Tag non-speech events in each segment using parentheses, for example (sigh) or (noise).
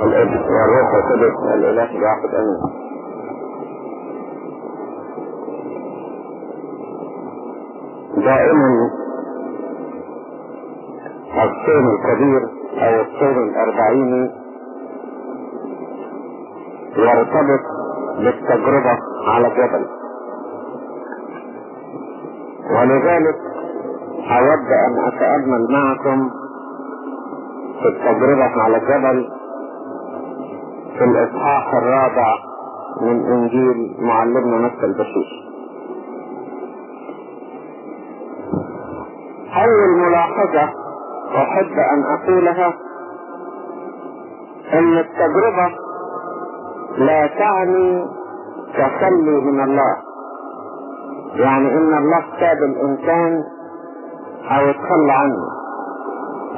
والابن والروح القدس الاله الواحد امين دائما الصوم الكبير أو الصوم الاربعيني يرتبط بالتجربة على الجبل ولذلك اود ان اتأمل معكم في التجربة على الجبل في الإصحاح الرابع من إنجيل معلمنا مكة البشير. أول ملاحظة أحب أن أقولها إن التجربة لا تعني تخلي من الله. يعني إن الله ساب الإنسان أو اتخلى عنه.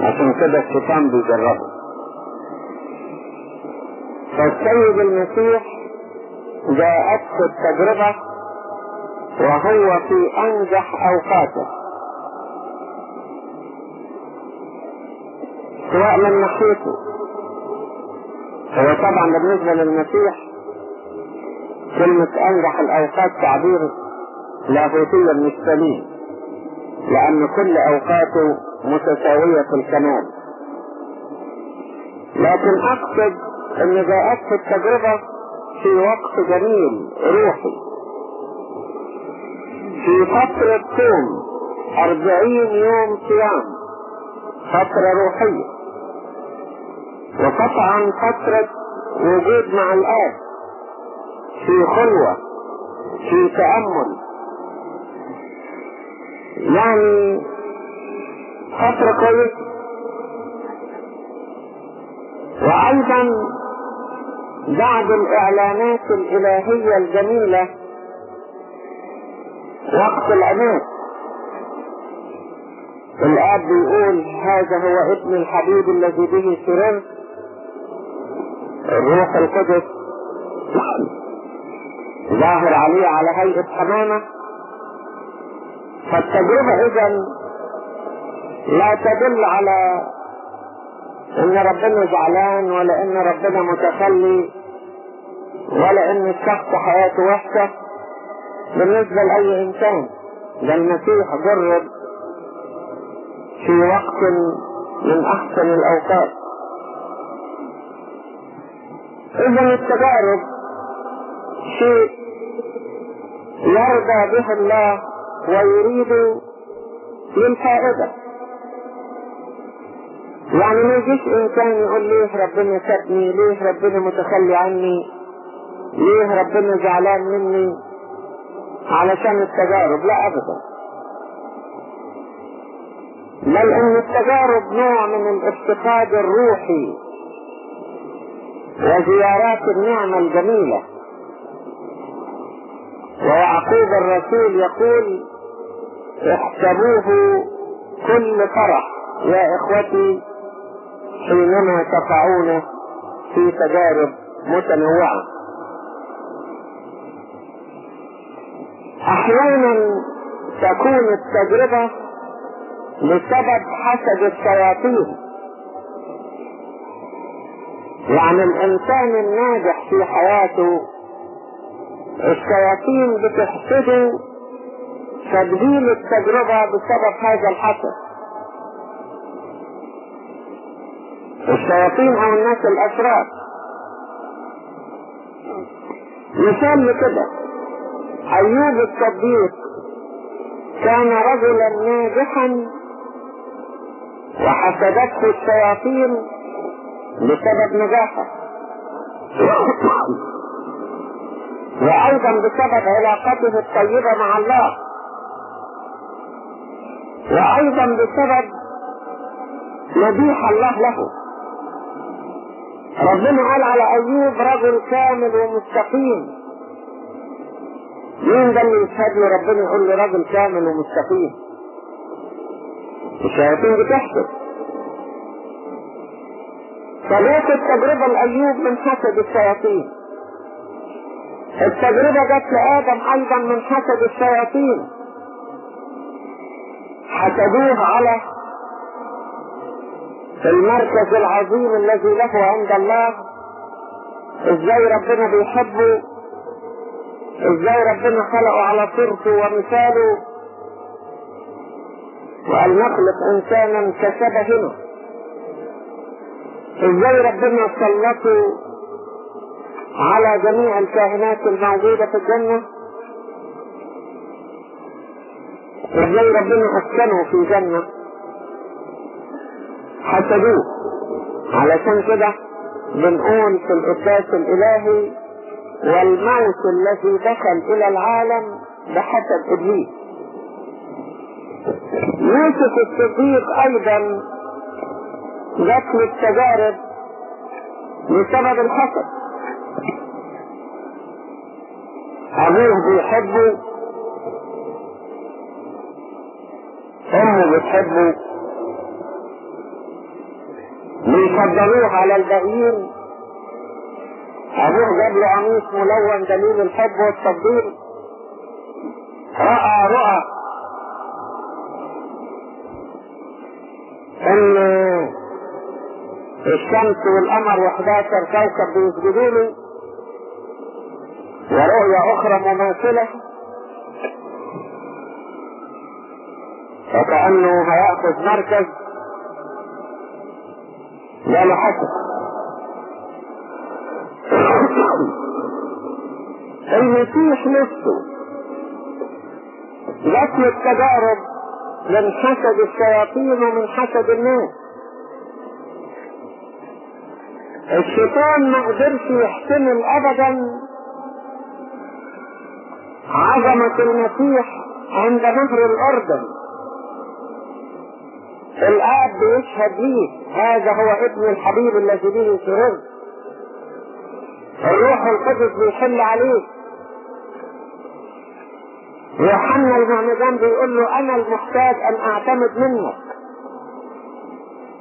عشان كده الشيطان بيجربه. فالسيد المسيح جاءته التجربة وهو في أنجح أوقاته. سواء من ناحيته. هو طبعا بالنسبة للمسيح كلمة أنجح الأوقات تعبير لاهوتيا مش سليم لأن كل أوقاته متساوية في الكمال. لكن أقصد إن جاءته التجربة في وقت جميل روحي. في فترة صوم أربعين يوم صيام فترة روحية. وقطعا فترة وجود مع الآب. في خلوة في تأمل. يعني فترة كويسة. وأيضا بعد الإعلانات الإلهية الجميلة وقت العناد الآب بيقول هذا هو ابن الحبيب الذي به سررت الروح القدس. ظاهر عليه على هيئة حمامة. فالتجربة اذا لا تدل على إن ربنا زعلان ولا ان ربنا متخلي ولا ان الشخص حياته وحشة بالنسبة لأي إنسان. ده المسيح جرب في وقت من أحسن الأوقات. اذا التجارب شيء يرضى به الله ويريد للفائدة. يعني ما يجيش إنسان يقول ليه ربنا سابني ليه ربنا متخلي عني ليه ربنا زعلان مني علشان التجارب؟ لا ابدا. بل إن التجارب نوع من الافتقاد الروحي وزيارات النعمة الجميلة. ويعقوب الرسول يقول احسبوه كل فرح يا إخوتي حينما تقعون في تجارب متنوعة. أحيانا تكون التجربة بسبب حسد الشياطين. يعني الإنسان الناجح في حياته الشياطين بتحسده تبديل التجربة بسبب هذا الحسد الشياطين أو الناس الأشرار. مثال لكده. أيوب الصديق كان رجلا ناجحا وحسدته الشياطين بسبب نجاحه. (coughs) وأيضا بسبب علاقته الطيبة مع الله. وأيضا بسبب مديح الله له. ربنا قال على ايوب رجل كامل ومستقيم؟ مين ده اللي يشهد ربنا يقول له رجل كامل ومستقيم؟ الشياطين بتحسد فجاءت التجربة لأيوب من حسد الشياطين. التجربة جت لآدم أيضا من حسد الشياطين. حسدوه على المركز العظيم الذي له عند الله. إزاي ربنا بيحبه؟ إزاي ربنا خلقه على صورته ومثاله؟ وقال نخلق إنسانا كشبهنا إزاي ربنا سلطه على جميع الكائنات الموجودة في الجنة إزاي ربنا أسكنه في جنة حسدوه. علشان كده بنقول في القداس الإلهي والموت الذي دخل إلى العالم بحسب إبليس. يوسف الصديق أيضا جات التجارب بسبب الحسد. أبوه بيحبه أمه بتحبه بيفضلوه على الباقيين أبوه جاب له قميص ملون دليل الحب والتفضيل. راى رؤى إن الشمس والقمر و11 كوكب بيسجدوا له ورؤيا أخرى مماثلة. وكانه هيأخذ مركز لا لحسن المسيح نفسه. جات التجارب من حسد الشياطين ومن حسد الناس. الشيطان ما قدرش يحتمل ابدا عظمة المسيح عند نهر الأردن. الآب بيشهد ليه. هذا هو ابن الحبيب الذي به سرر الروح القدس بيحل عليه. يوحنا المعمدان بيقول له أنا المحتاج أن أعتمد منك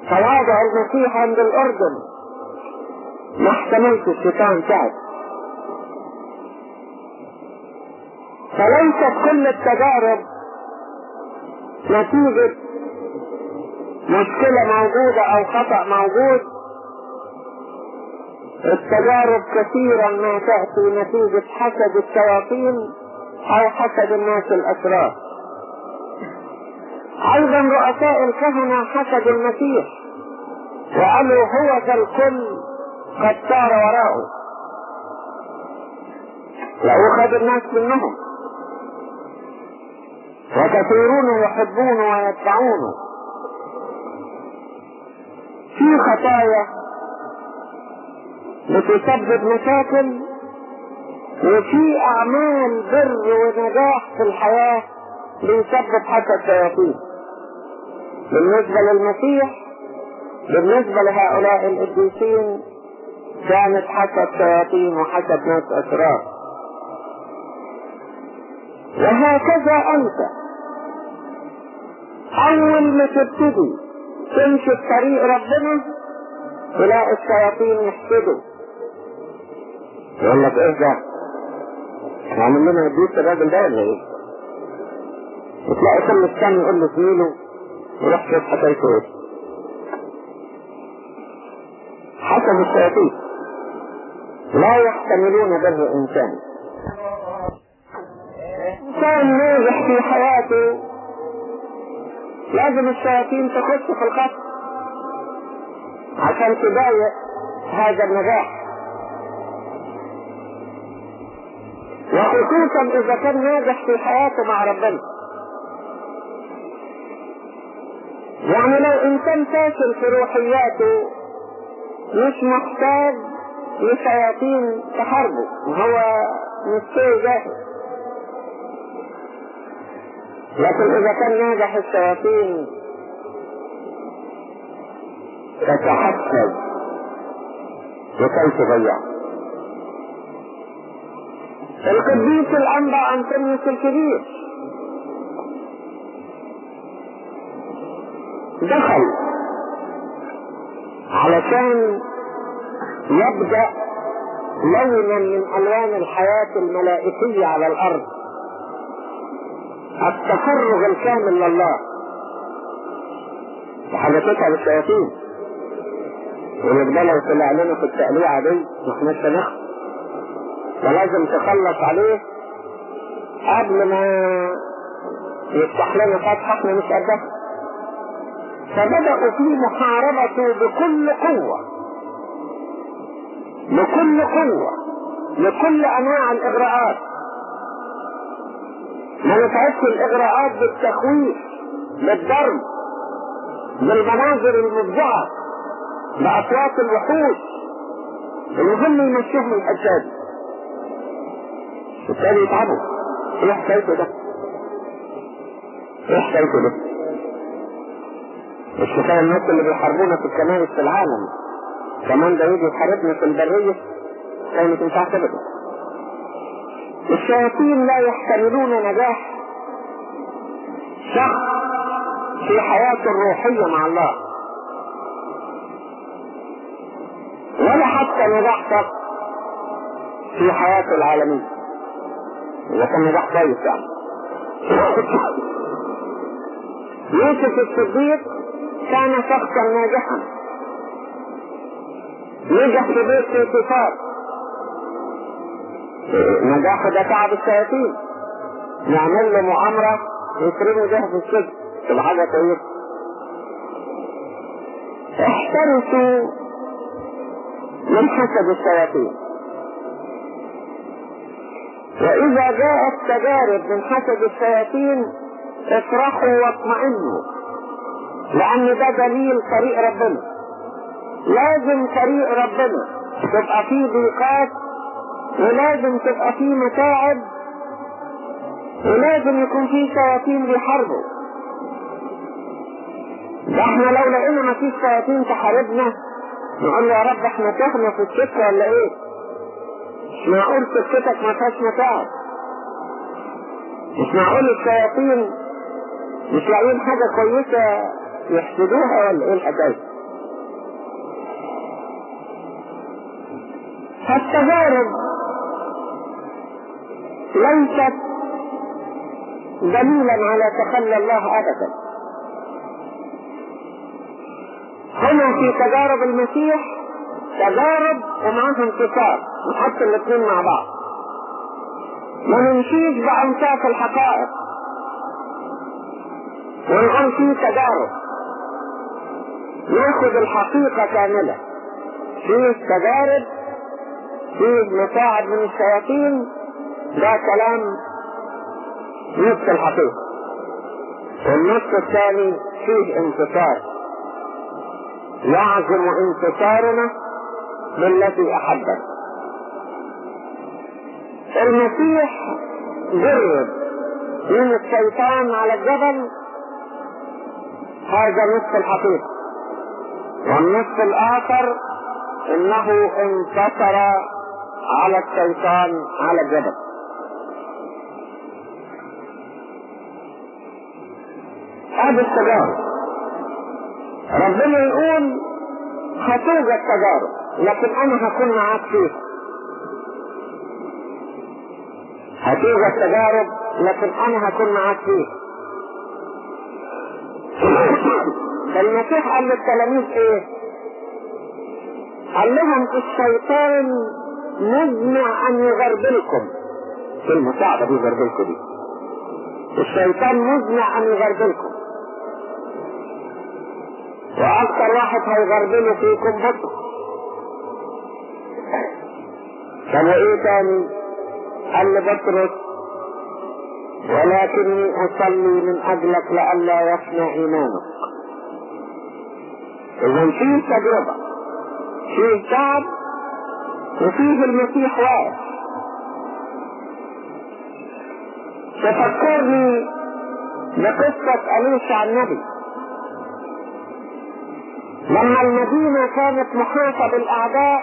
تواضع المسيح عند الأردن. ما احتملت الشيطان تعب فليست كل التجارب نتيجة مشكلة موجودة أو خطأ موجود التجارب كثيرا ما تأتي نتيجة حسد الشياطين أو حسد الناس الأشرار. أيضا رؤساء الكهنة حسدوا المسيح وقالوا هو ذا الكل قد سار وراءه. لو خد الناس منهم. وكثيرون يحبونه ويتبعونه. في خطايا. بتسبب مشاكل وفي أعمال بر ونجاح في الحياة بيسبب حسد شياطين بالنسبة للمسيح بالنسبة لهؤلاء القديسين كانت حسد شياطين وحسد ناس اشرار وهكذا أنت. أول ما تبتدي تمشي في طريق ربنا تلاقي الشياطين يحسدوا يقول لك إيه ده؟ عامل لنا ابليس الراجل ده ولا إيه؟ وتلاقي كل الثاني يقول له زميله وروح شوف حكايته إيه؟ حسب الشياطين لا يحتملون بر إنسان إنسان ناجح في حياته لازم الشياطين تخش في الخط عشان تضايق هذا النجاح. وخصوصا إذا كان ناجح في حياته مع ربنا. يعني لو إنسان فاشل في روحياته مش محتاج لشياطين تحاربه وهو مستوي جاهز لكن إذا كان ناجح الشياطين تتحسب وكي تضيع القديس الأنبا انطونيوس الكبير. دخل علشان يبدأ لونا من ألوان الحياة الملائكية على الأرض. التفرغ الكامل لله. وحاجة تتعب الشياطين. ونبقى لو طلع لنا في التقليعة دي ما احناش هنخسر ولازم تخلص عليه قبل ما يفتح لنا فتحة إحنا مش قدها فبدأوا في محاربته بكل قوة. بكل قوة. لكل أنواع الإغراءات. ما نتعبش الإغراءات بالتخويف بالضرب بالمناظر المفزعة بأصوات الوحوش. المهم يمشيهم الحجاج. بالتالي يتعبوا إيه حكايته ده؟ إيه حكايته ده؟ مش كفايه الناس اللي بيحاربونا في الكنائس في العالم. كمان ده يجي يحاربنا في البرية كانت مش ابدا الشياطين لا يحتملون نجاح شخص في حياته الروحية مع الله. ولا حتى نجاح شخص في حياته العالمية. إذا كان نجاح كويس يعني. (coughs) يوسف الصديق كان شخصا ناجحا. نجح في بيت الكفار. نجاحه ده تعب الشياطين. نعمل له مؤامرة يكرموا ده في السجن تبقى حاجة كويسة احترسوا من حسد الشياطين. وإذا جاءت تجارب من حسد الشياطين افرحوا واطمئنوا. لأن ده دليل طريق ربنا. لازم طريق ربنا. تبقى فيه ضيقات ولازم تبقى فيه متاعب ولازم يكون فيه شياطين بيحاربوا. ده إحنا لو لقينا ما فيش شياطين تحاربنا نقول يا رب إحنا تهنا في السكة ولا إيه؟ مش معقول سكتك ما فيهاش متاعب. مش معقول الشياطين مش لاقيين حاجة كويسة يحسدوها ولا إيه الحكاية؟ فالتجارب ليست دليلا على تخلي الله ابدا. هنا في تجارب المسيح تجارب ومعاها انتصار نحط الاثنين مع بعض. ما نمشيش بأنصاف الحقائق. ونقول في تجارب. ناخد الحقيقة كاملة. فيه تجارب فيه مساعد من الشياطين ده كلام نصف الحقيقة. والنصف الثاني فيه انتصار يعظم انتصارنا بالذي احبنا المسيح جرب من الشيطان على الجبل. هذا نصف الحقيقة. والنصف الآخر إنه انتصر على الشيطان على الجبل. هذه التجارب. ربنا يقول هتوجد تجارب لكن أنا هكون معاك فيها هتوجد تجارب لكن أنا هكون معاك فيها فالمسيح (coughs) قال للتلاميذ إيه؟ قال لهم الشيطان مزمع أن يغربلكم. كلمة صعبة دي يغربلكم دي. الشيطان مزمع أن يغربلكم. وأكثر واحد هيغربله فيكم بطل طب وايه تاني قال لبطرس ولكني أصلي من اجلك لئلا يفنى إيمانك. اذا فيه تجربة فيه تعب وفيه المسيح واقف تفكرني بقصة أليشع النبي. لما المدينة كانت محاطة بالأعداء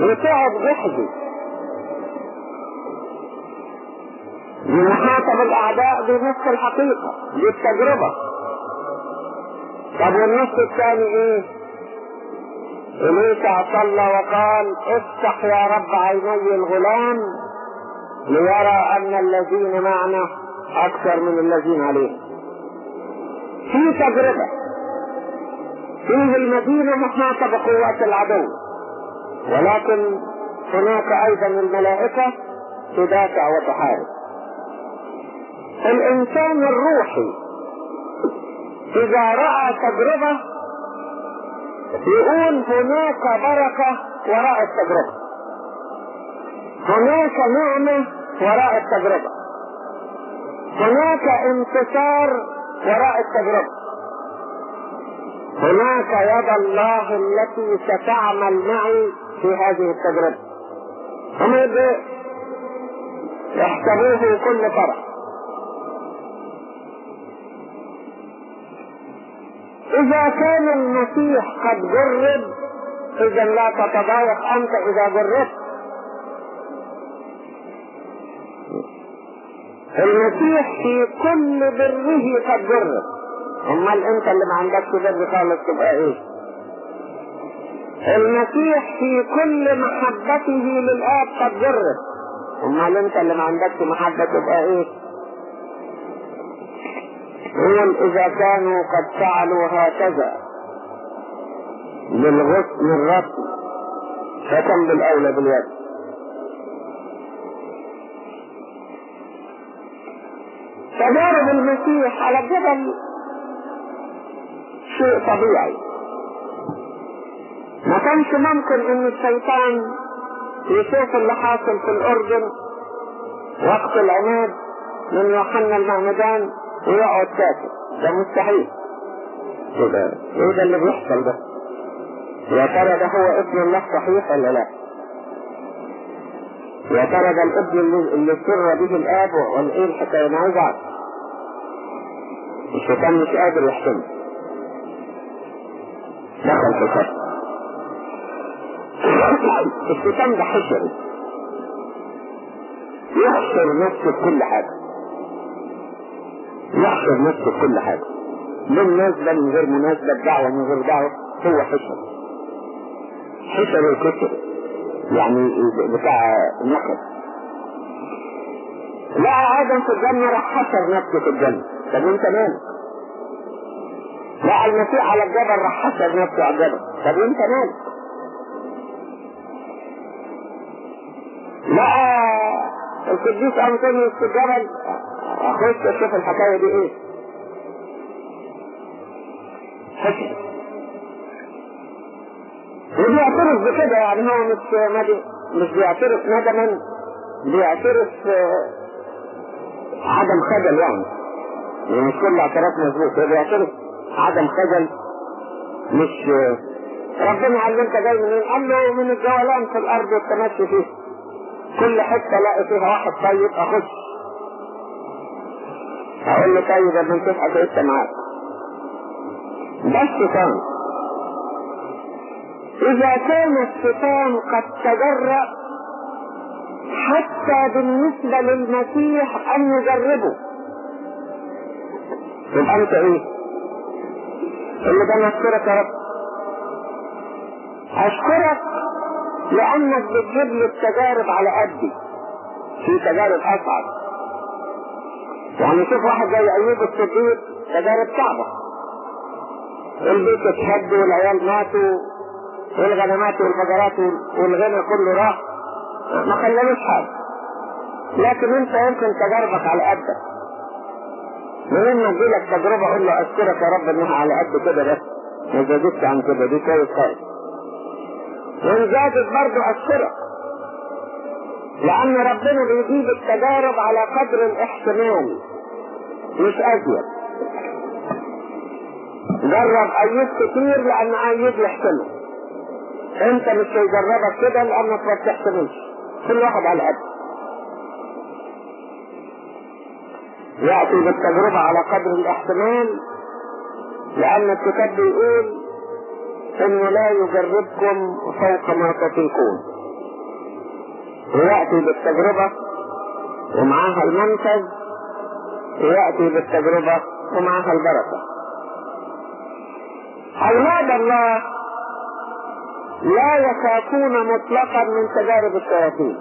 وتعب جحدي محاطة بالأعداء دي نصف الحقيقة دي التجربة. طب والنص الثاني إيه؟ إليسع صلى وقال افتح يا رب عيني الغلام ليرى أن الذين معنا أكثر من الذين عليه. في تجربة. فيه المدينة محاطة بقوات العدو. ولكن هناك أيضا الملائكة تدافع وتحارب. الإنسان الروحي إذا رأى تجربة يقول هناك بركة وراء التجربة. هناك نعمة وراء التجربة. هناك انتصار وراء التجربة. هناك يد الله التي ستعمل معي في هذه التجربة. هم يحسبوه كل فرح إذا كان المسيح قد جرب إذا لا تتضايق أنت إذا جربت. المسيح في كل بره قد جرب. أمال أنت اللي ما عندكش بر خالص تبقى إيه؟ المسيح في كل محبته للآب قد جرب أمال أنت اللي ما عندكش محبة تبقى إيه؟ يقول إذا كانوا قد فعلوا هكذا. للغصن الرسم فكم بالأولى باليد. تجارب المسيح على الجبل شيء طبيعي. ما كانش ممكن إن الشيطان يشوف اللي حاصل في الأردن وقت العناد من يوحنا المعمدان ويقعد ساكت. ده مستحيل. إيه ده إيه ده اللي بيحصل ده؟ يا ترى ده هو ابن الله صحيح ولا لا؟ يا ترى ده الابن اللي, سر به الآب ولا إيه الحكاية عايز أعرف. الشيطان مش قادر يحكمه. دخل في الخط الشيطان ده حشري يحشر نفسه في كل حاجة. يحشر نفسه في كل حاجة. مناسبة من غير مناسبة دعوة من غير دعوة هو حشر. حشر الكتر يعني بتاع النخل. لا آدم في الجنة راح حشر نفسه في الجنة. طب انت مالك؟ لا المسيح على الجبل راح حشر نفسه على الجبل. طب انت مالك لا القديس انطونيوس في الجبل. أخش أشوف الحكاية دي إيه؟ حشر وبيعترف بكده يعني هو مش مش بيعترف ندما بيعترف عدم خجل يعني. يعني مش كل اعتراف مظبوط هو بيعترف. عدم خجل مش ربنا انت جاي منين؟ قال له من الجولان في الأرض والتمشي فيه. كل حتة الاقي فيها واحد طيب أخش. أقول له طيب لما تبقى أنت معاك. ده الشيطان إذا كان الشيطان قد تجرأ حتى بالنسبة للمسيح أن يجربه. يبقى أنت إيه؟ اللي ده أشكرك يا رب. أشكرك لأنك بتجيب لي التجارب على قدي. في تجارب أصعب. يعني شوف واحد زي أيوب الصديق تجارب صعبة. البيت اتهد والعيال ماتوا والغنمات والمجرات والغنى كله راح. ما خلانوش حاجة. لكن أنت يمكن تجاربك على قدك. منين ما تجيلك تجربة قول له اشكرك يا رب إنها على قد كده بس. ما زادتش عن كده دي كويس خالص. وإن زادت برضه اشكرك لأن ربنا بيجيب التجارب على قدر الاحتمال مش أزيد. جرب ايوب كتير لأن ايوب يحتمل. أنت مش هيجربك كده لأنك ما بتحتملش. كل واحد على قد يأتي بالتجربة على قدر الإحتمال لأن الكتاب بيقول إنه لا يجربكم فوق ما تطيقون. ويأتي بالتجربة ومعاها المنفذ ويأتي بالتجربة ومعاها البركة. أولاد الله لا يخافون مطلقا من تجارب الشياطين.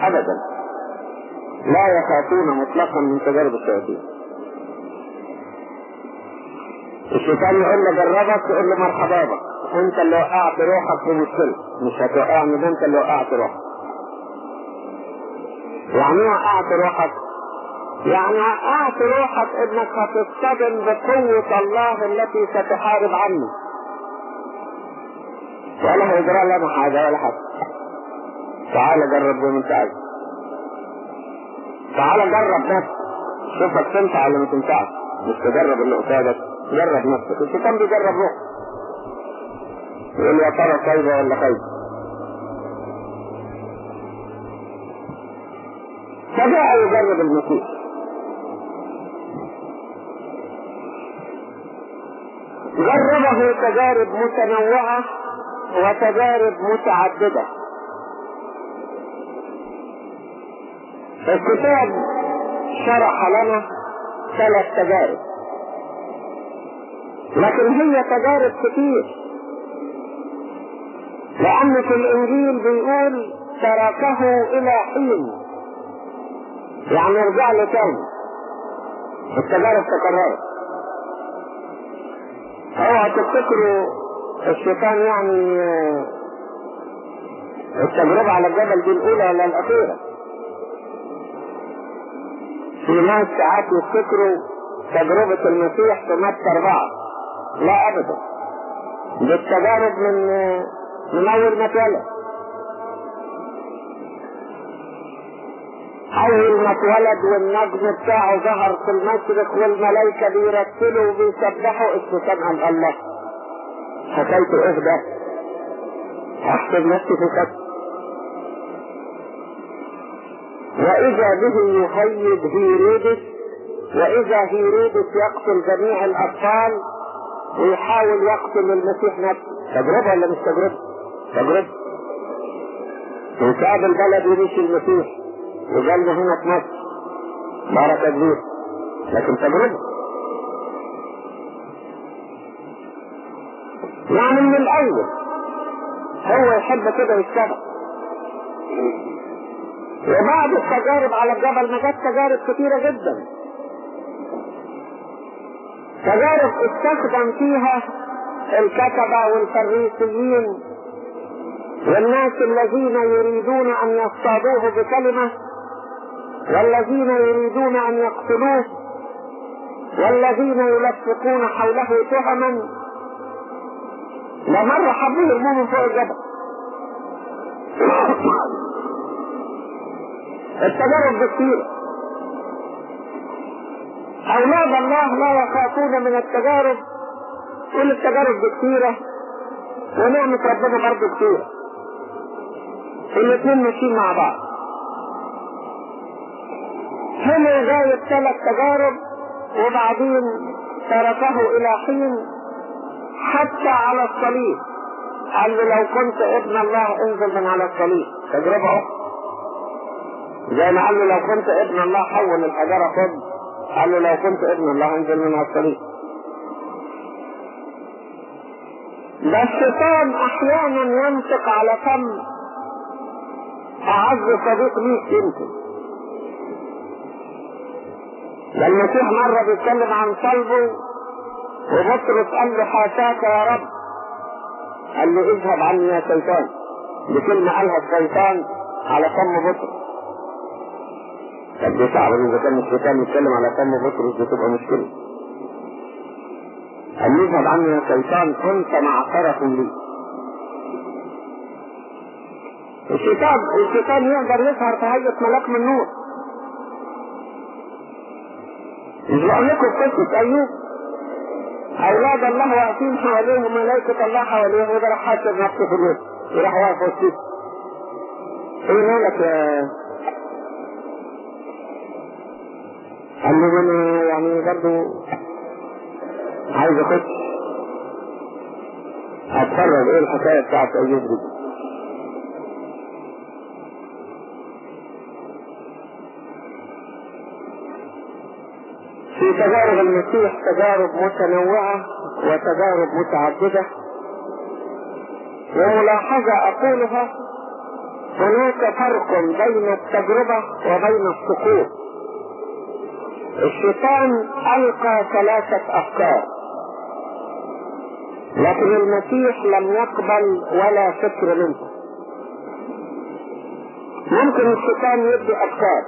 ابدا. لا يخافون مطلقا من تجارب الشياطين. الشيطان يقول له جربك يقول له مرحبا بك انت اللي وقعت روحك في مشكلة. مش هتوقعني ده انت اللي وقعت روحك. يعني إيه وقعت روحك؟ يعني وقعت روحك انك هتصطدم بقوة الله التي ستحارب عني ولا هيجرى لنا حاجة ولا حاجة تعال جرب زي ما انت عايز. تعال جرب نفسك. شوفك تنفع ولا ما تنفعش مش تجرب اللي قصادك جرب نفسك. الشيطان بيجرب روحك يقول يا ترى خايبة ولا خايبة؟ فجاء يجرب المسيح. جربه تجارب متنوعة وتجارب متعددة. الكتاب شرح لنا ثلاث تجارب. لكن هي تجارب كتير. لأن في الإنجيل بيقول تركه إلى حين. يعني رجع له تاني. التجارب تكررت. أوعى تفتكروا الشيطان يعني التجربة على الجبل دي الأولى ولا الأخيرة؟ في ناس ساعات يفتكروا تجربة المسيح في متى أربعة. لا أبدا. دي التجارب من من أول ما اتولد. أول ما اتولد والنجم بتاعه ظهر في المشرق والملائكة بيرتلوا وبيسبحوا قال الله. حكايته إيه ده؟ احسب نفسي في كتب وإذا به يهيج هيرودس وإذا هيرودس يقتل جميع الأطفال ويحاول يقتل المسيح نفسه. تجربة ولا مش تجربة؟ تجربة. وساب البلد ومشي المسيح وجالنا هنا في مصر بركة كبيرة لكن تجربة. يعني من الأول هو يحب كده يشتغل وبعد التجارب على الجبل ما جت تجارب كتيرة جدا. تجارب استخدم فيها الكتبة والفريسيين والناس الذين يريدون أن يصطادوه بكلمة والذين يريدون أن يقتلوه والذين يلفقون حوله تهما. لمر حبه يرموه من فوق الجبل. التجارب بكثيرة أولاد الله لا يخافون من التجارب كل التجارب بكثيرة ونعمة ربنا برضه كثيرة الاثنين ماشيين مع بعض. هنا جايب ثلاث تجارب وبعدين تركه إلى حين حتى على الصليب. قال له لو كنت ابن الله انزل من على الصليب. تجربة أخرى. زي ما قال له لو كنت ابن الله حول الحجارة خد. قال له لو كنت ابن الله انزل من الصليب. ده الشيطان أحيانا ينطق على فم. أعز صديق ليك يمكن ده المسيح مرة بيتكلم عن صلبه وبطرس قال له حاشاك يا رب. قال له اذهب عني يا شيطان بكلمة قالها الشيطان على فم بطرس طب دي صعبة اذا كان الشيطان يتكلم على فم بطرس دي تبقى مشكلة قال له اذهب عني يا شيطان كنت معصرة لي الشيطان الشيطان يقدر يظهر في هيئة ملاك من نور مش بقول لكم قصة أيوب أولاد الله واقفين حواليه وملائكة الله حواليه وده راح حاسب نفسه في الوسط وراح واقف وسطيه إيه مالك يا أنا يعني برضه عايز اخش أتفرج إيه الحكاية بتاعت أيوب دي. في تجارب المسيح تجارب متنوعة وتجارب متعددة. وملاحظة أقولها هناك فرق بين التجربة وبين السقوط. الشيطان ألقى ثلاثة أفكار. لكن المسيح لم يقبل ولا فكر منه. ممكن الشيطان يدي أفكار.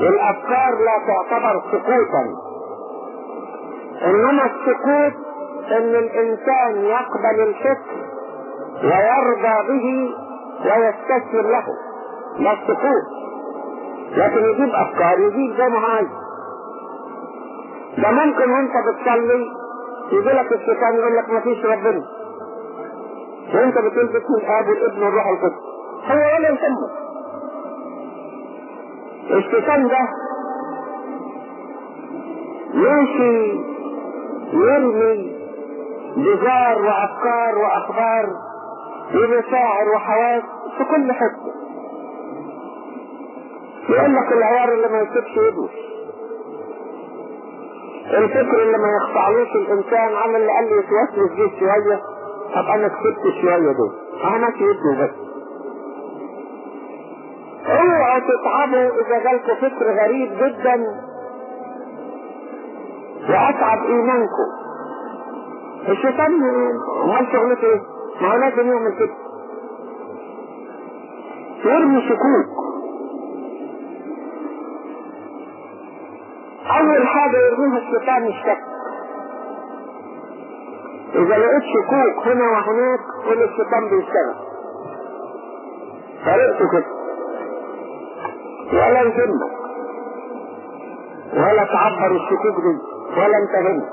والافكار لا تعتبر سقوطا. إنما السقوط إن الإنسان يقبل الفكر ويرضى به ويستسلم له. لا السقوط لكن يجيب أفكار يجيب زي ما عايز. ده ممكن وانت بتصلي يجي لك الشيطان يقول لك ما فيش ربنا وانت بتقول باسم الاب والابن والروح القدس. هو ولا يهمك الشيطان ده يمشي يرمي بزار وأفكار وأخبار ومشاعر وحواس في كل حتة. يقول لك العيار اللي ما يسيبش يدوس. الفكر اللي ما يخضعلوش الإنسان عمل اللي قال لي يتوسوس بيه شوية. طب أنا كسبت شوية دول. أنا يده بس. اوعوا تتعبوا إذا جالكوا فكر غريب جدا. وأتعب إيمانكم. الشيطان امال شغلته إيه؟ ما هو لازم يعمل كده. يرمي شكوك. اول حاجة يرميها الشيطان الشك إذا لقيت شكوك هنا وهناك كل الشيطان بيشتغل. طريقته كده؟ ولا يهمك ولا تعبر الشكوك دي. ولا انت هنا.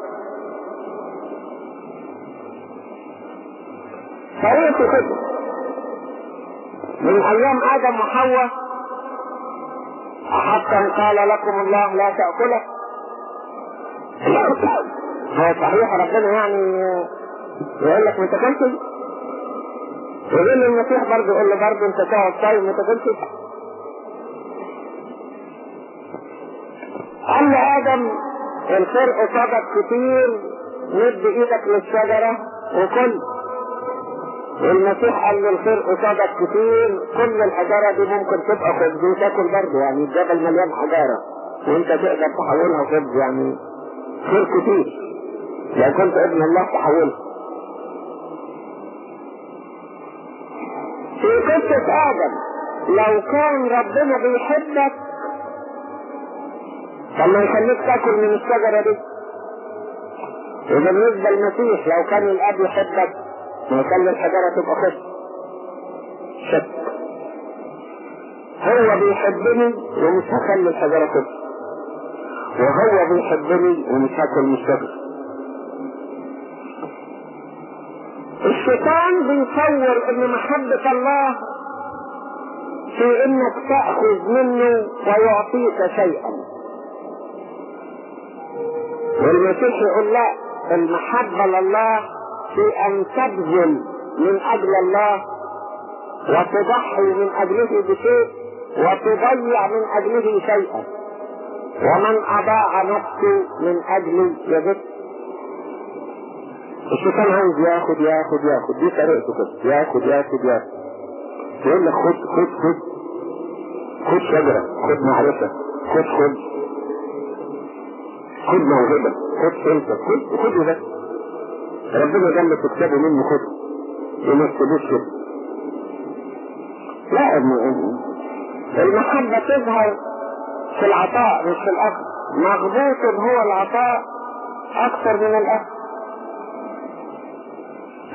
كده؟ من أيام آدم وحواء حتى قال لكم الله لا تأكله. هو صحيح ربنا يعني يقول لك ما تاكلش ويقول المسيح برضه يقول له برضه انت تقعد صايم ما تاكلش قال آدم الخرق صدق كتير مد إيدك للشجرة وكل. والمسيح قال له الخرق صدق كتير كل الحجارة دي ممكن تبقى خبز وتاكل برضه يعني الجبل مليان حجارة وانت تقدر تحولها خبز يعني خير كتير لو كنت ابن الله تحولها في قصة آدم لو كان ربنا بيحبك طب ما يخليك تاكل من الشجرة دي. وبالنسبة للمسيح لو كان الأب يحبك ما يخلي الحجرة تبقى خبز شك. هو بيحبني ومش هخلي الحجرة خبز وهو بيحبني ومش هاكل الشجرة الشيطان بيصور إن محبة الله في إنك تأخذ منه ويعطيك شيئا. والمسيح يقول لا المحبة لله في أن تبذل من أجل الله وتضحي من أجله بشيء وتضيع من أجله شيئا. ومن اضاع نفسه من اجلي يجد الشيطان عايز ياخد ياخد ياخد. دي طريقته كده ياخد ياخد ياخد. يقول لك خد خد خد. خد شجرة. خد معرفة. خد خد. خد موهبة. خد سلطة. خد خد ده ربنا قال لك تكتبوا منه خد. وما تسيبوش كده لا المحبة تظهر. في العطاء مش في الأخذ مغبوط هو العطاء أكثر من الأخذ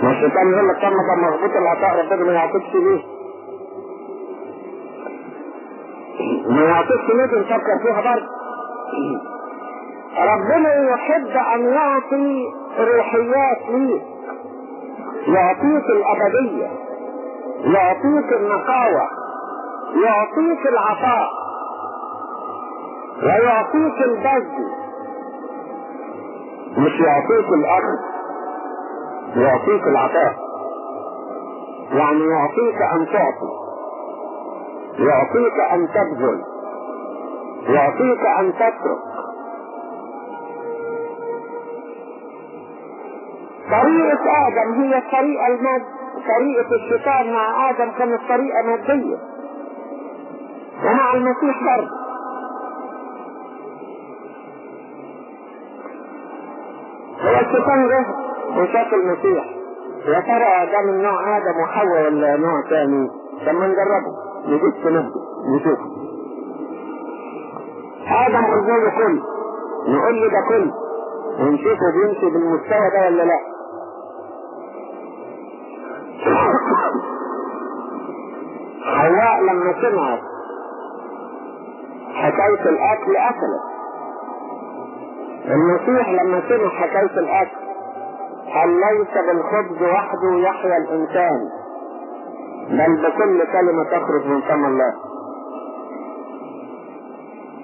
ما الشيطان يقول لك طب ما مغبوط العطاء ربنا ما يعطيكش ليه؟ ما يعطيكش ليه بنفكر فيها برضه؟ ربنا يحب أن يعطي روحيات ليك. يعطيك الأبدية. يعطيك النقاوة. يعطيك العطاء. ويعطيك البذل. مش يعطيك الأخذ يعطيك العطاء. يعني يعطيك أن تعطي يعطيك أن تبذل يعطيك أن تترك. طريقة آدم هي الطريقة الماد طريقة الشيطان مع آدم كانت طريقة مادية. ومع المسيح برضه. الشيطان ده وشاف المسيح. يا ترى ده من نوع آدم وحواء ولا نوع ثاني طب ما نجربه نجيب تنبه نشوف آدم قلنا له كل. نقول له ده كل. ونشوفه بيمشي بالمستوى ده ولا لا. (coughs) حواء لما سمعت حكاية الأكل أكلت. المسيح لما سمع حكاية الأكل قال ليس بالخبز وحده يحيا الإنسان؟ بل بكل كلمة تخرج من فم الله.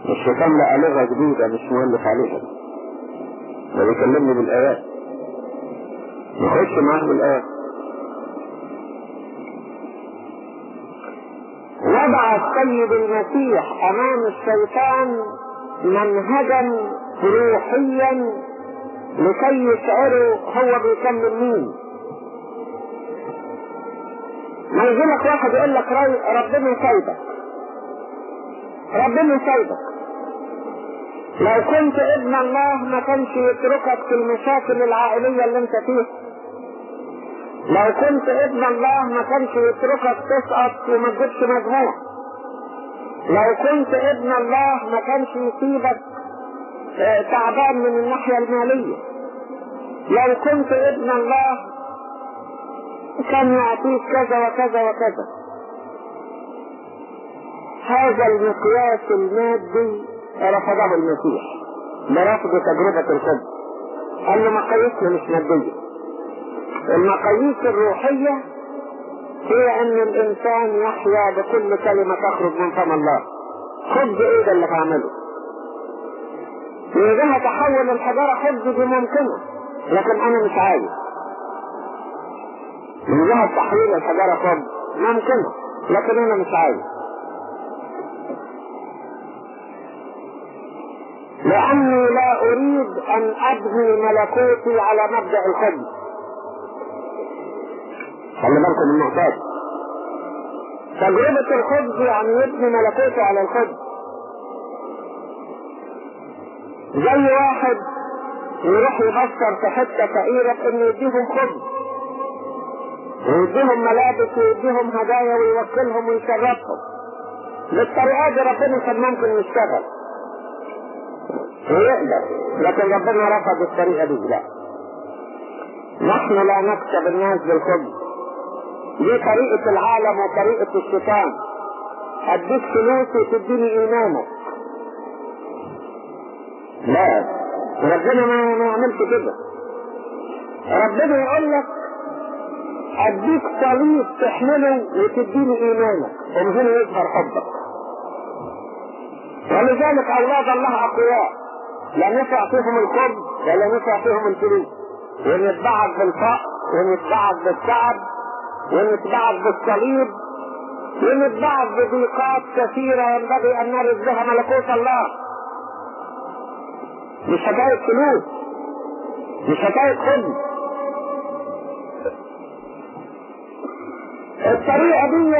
الشيطان لقى لغة جديدة مش مؤلف عليها. ده بيكلمني بالآيات. نخش معاه بالآيات. وضع السيد المسيح أمام الشيطان منهجا روحيا لكي يشعروا هو بيكمل مين. ما يجي لك واحد يقول لك ربنا يساعدك. ربنا يساعدك. لو كنت ابن الله ما كانش يتركك في المشاكل العائلية اللي انت فيها. لو كنت ابن الله ما كانش يتركك تسقط وما تجيبش مجموع. لو كنت ابن الله ما كانش يسيبك تعبان من الناحية المالية. لو كنت ابن الله كان يعطيك كذا وكذا وكذا. هذا المقياس المادي رفضه المسيح برفض تجربة الحب قال له مقاييسنا مش مادية. المقاييس الروحية هي أن الإنسان يحيا بكل كلمة تخرج من فم الله. خبز إيه ده اللي تعمله. جهة تحول الحجارة دي ممكنة لكن أنا مش عايز من جهة تحويل الحجارة خبز ممكنة. لكن أنا مش عايز لأني لا أريد أن أبني ملكوتي على مبدأ الخبز خلي بالكم دي. تجربة الخبز يعني يبني ملكوته على الخبز زي واحد يروح يبشر في حتة فقيرة انه يديهم خبز. ويديهم ملابس ويديهم هدايا ويوكلهم ويشرفهم بالطريقة دي ربنا كان ممكن يشتغل. ويقدر. لكن ربنا رفض الطريقة دي لا. نحن لا نكسب الناس بالخبز. دي طريقة العالم وطريقة الشيطان. اديك فلوس وتديني إيمانك. لا. ربنا ما ما يعملش كده. ربنا يقول لك أديك صليب تحمله وتديني إيمانك. ومن هنا يظهر حبك. ولذلك أولاد الله أقوياء. لا نفع فيهم الخبز ولا نفع فيهم الفلوس. ونتبعك بالفقر ونتبعك بالتعب ونتبعك بالصليب ونتبعك بضيقات كثيرة ينبغي أن نرد بها ملكوت الله. مش حكاية فلوس مش حكاية خبز الطريقة دي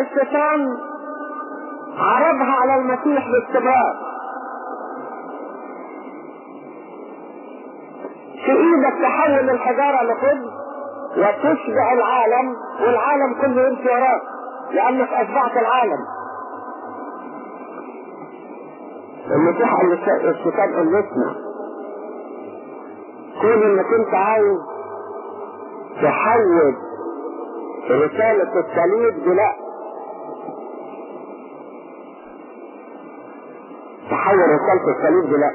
الشيطان عرضها على المسيح باستمرار. في إيدك تحول الحجارة لخبز وتشبع العالم والعالم كله يمشي وراك لأنك أشبعت العالم. قال الشيطان قال اسمع كون إنك أنت عايز تحول رسالة الصليب دي لا تحول رسالة الصليب دي لا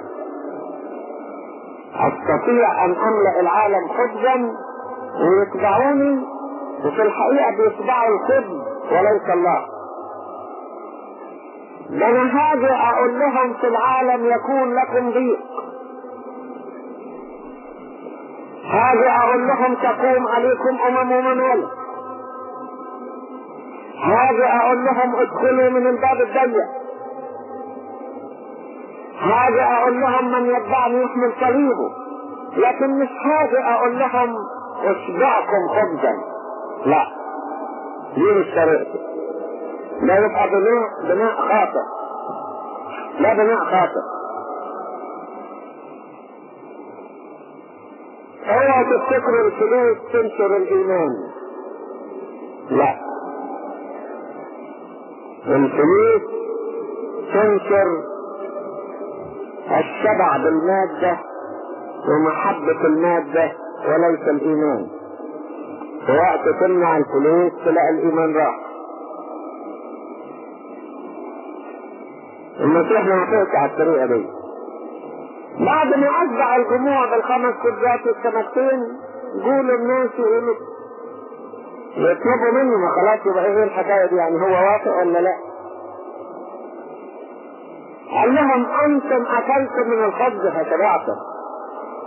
أستطيع أن أملأ العالم خبزا ويتبعوني وفي الحقيقة بيتبعوا الخبز وليس الله. أنا هاجي أقول لهم في العالم يكون لكم ضيق. هاجي أقول لهم تقوم عليكم أمم وممالك هاجي أقول لهم ادخلوا من الباب الضيق. هاجي أقول لهم من يتبعني يحمل صليبه لكن مش هاجي أقول لهم اشبعكم خبزا. لا. دي مش لا يبقى بناء بناء خاطئ. لا بناء خاطئ. هو اوعوا تفتكروا الفلوس تنشر الإيمان. لا. الفلوس تنشر الشبع بالمادة ومحبة المادة وليس الإيمان. في وقت تمنع الفلوس تلاقي الإيمان راح. المسيح ما يعطيك على الطريقة دي بعد ما أشبع الجموع بالخمس كبات والسمكتين قولوا الناس يقولوا يطلبوا منه ما خلاص يبقى إيه الحكاية دي؟ يعني هو وافق ولا لا؟ قال لهم أنتم أكلتم من الخبز فشبعتم.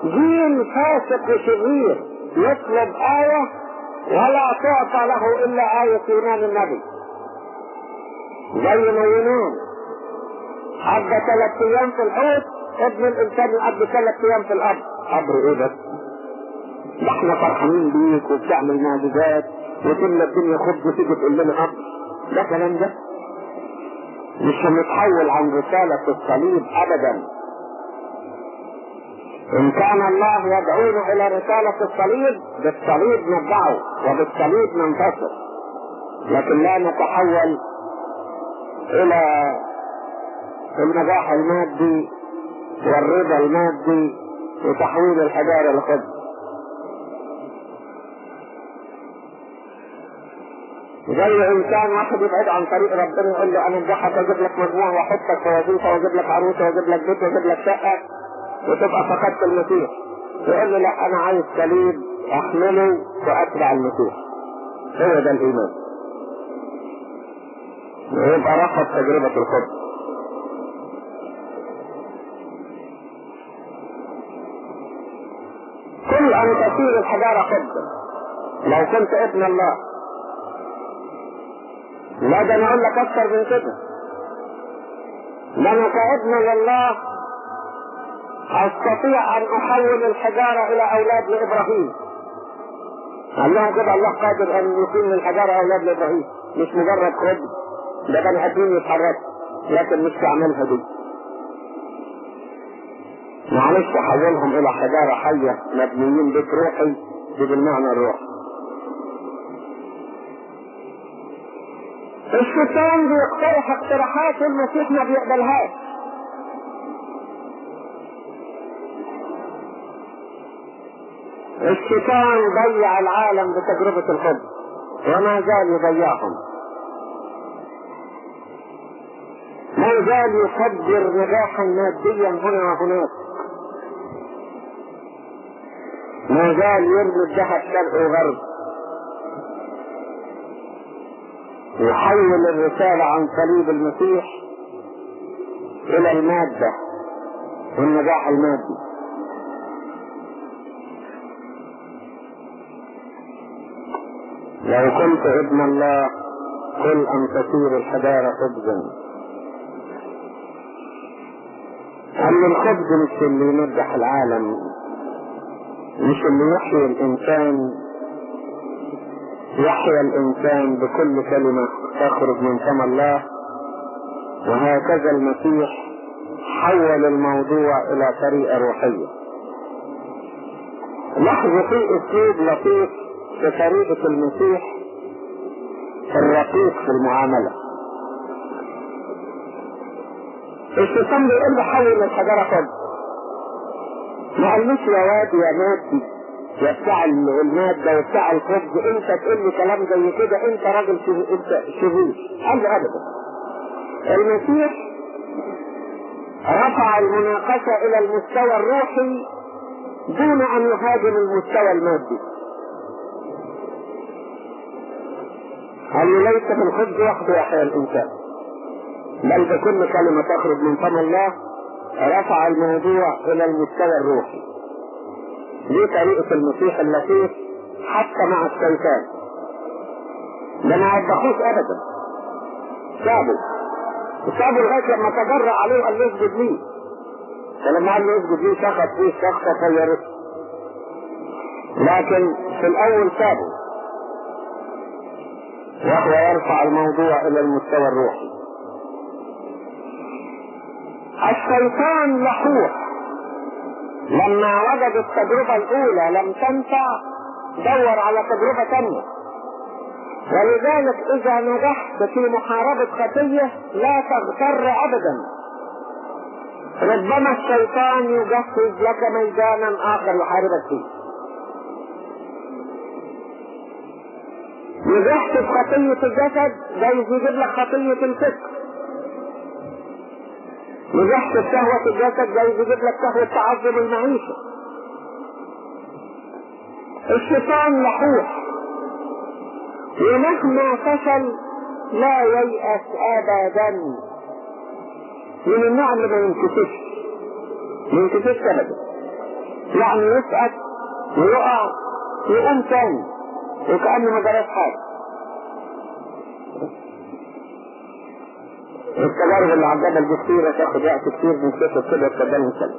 جيل فاسق وشرير يطلب آية ولا تعطى له إلا آية يونان النبي. زي ما يونان قضى ثلاث أيام في الحوت ابن الإنسان يقضي ثلاث أيام في الأرض. قبر إيه بس؟ ده إحنا فرحانين بيك وبتعمل معجزات وكل الدنيا خبز وتيجي تقول لنا قبر. ده كلام ده. مش هنتحول عن رسالة الصليب أبدا. إن كان الله يدعونا إلى رسالة الصليب بالصليب نتبعه وبالصليب ننتصر. لكن لا نتحول إلى النجاح المادي والرضا المادي وتحويل الحجارة لخبز زي انسان واحد يبعد عن طريق ربنا يقول له أنا انجحك واجيب لك مجموعه وأحطك في وظيفة وأجيب لك عروسة وأجيب لك بيت وأجيب لك شقة وتبقى فقدت المسيح. يقول له لا أنا عايز صليب أحمله وأتبع المسيح. هو ده الإيمان. ويبقى رفض تجربة الخبز تصير الحجارة خبزا لو كنت ابن الله. لا ده أنا أقول لك أكثر من كده. لما كابن لله أستطيع أن أحول الحجارة إلى أولاد لابراهيم قال لهم كده الله قادر أن يكون الحجارة أولاد لابراهيم مش مجرد خبز. ده بني آدمين يتحركوا لكن مش تعملها دي. معلش احولهم إلى حجارة حية مبنيين بيت روحي دي بالمعنى الروحي الشيطان بيقترح اقتراحات المسيح ما بيقبلهاش. الشيطان ضيع العالم بتجربة الخبز وما زال يضيعهم. ما زال يفجر نجاحا ماديا هنا وهناك. ما زال يرمي الذهب شرق وغرب. يحول الرسالة عن صليب المسيح إلى المادة والنجاح المادي. لو كنت ابن الله قل أن تصير الحجارة خبزا. أما الخبز مش اللي ينجح العالم. مش اللي يحيي الإنسان يحيا الإنسان بكل كلمة تخرج من فم الله. وهكذا المسيح حول الموضوع إلى طريقة روحية. لاحظوا في أسلوب لطيف في طريقة المسيح الرقيق في المعاملة. الشيطان بيقول له حول الحجارة خبز ما قالوش يا واد يا مادي يا بتاع المادة وبتاع الخبز. انت تقول لي كلام زي كده؟ انت راجل انت شبيه قال له أبدا. المسيح رفع المناقشة إلى المستوى الروحي دون أن يهاجم المستوى المادي. قال له ليس في الخبز وحده يحيا الإنسان. بل بكل كلمة تخرج من فم الله. رفع الموضوع إلى المستوى الروحي. دي طريقة المسيح اللطيف حتى مع الشيطان ده ما وضحوش ابدا. سابوا سابوا لغاية لما تجرأ عليه وقال له اسجد لي. فلما قال له اسجد لي سخط فيه سخطة طيرته لكن في الأول سابوا وهو يرفع الموضوع إلى المستوى الروحي. الشيطان لحوح لما وجد التجربة الأولى لم تنفع دور على تجربة ثانية ولذلك إذا نجحت في محاربة خطية لا تغتر أبدا. ربما الشيطان يجهز لك ميدانا آخر يحاربك فيه. نجحت في خطية الجسد جايز يجيب لك خطية الفكر. نجحت في شهوة الجسد جايز يجيب لك شهوة تعظم المعيشة. الشيطان لحوح ومهما فشل لا ييأس ابدا. من النوع اللي ما ينكسفش. ما ينكسفش ابدا. يعني يسقط ويقع يقوم تاني. وكأنه ما جراش حاجة. التجارب اللي دي كتيرة تاخد وقت كتير من كتب كده وتقدم